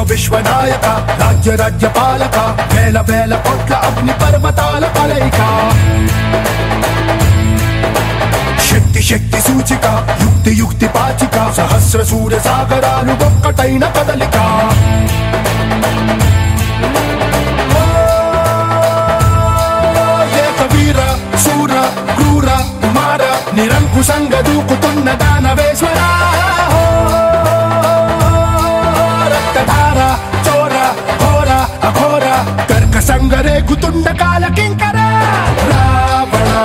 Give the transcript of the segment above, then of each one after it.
విశ్వ విశ్వనాయక రాజ్య రాజ్య పాలక వేల వేల కోట్ల అగ్ని పర్వతాల కలయిక. శక్తి శక్తి సూచిక యుక్తి యుక్తి పాచిక సహస్ర సూర్య సాగరాలు ఒక్కటైన కదలిక. ఏక వీర శూర క్రూర కుమార నిరంకుశంగ దూకుతున్న దానవేశ్వరా. సంగరేగుతుండ కాలకింకరా రావణా.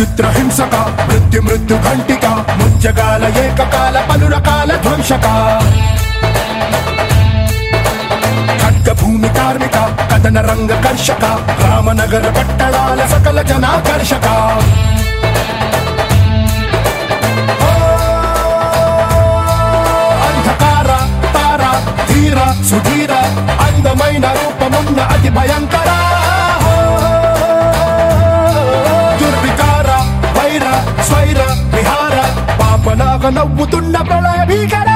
చిత్ర హింసక మృత్యు మృత్యు ఘంటిక ముత్యకాల ఏకకాల పలు రకాల ధ్వంసక. ఖడ్గ భూమి కార్మిక కథన రంగ కర్షక రామనగర పట్టణాల సకల జనాకర్షక. అంధకార తార ధీర సుధీర అందమైన రూపమున్న అతి భయంకర నవ్వుతున్న ప్రళయ భీకర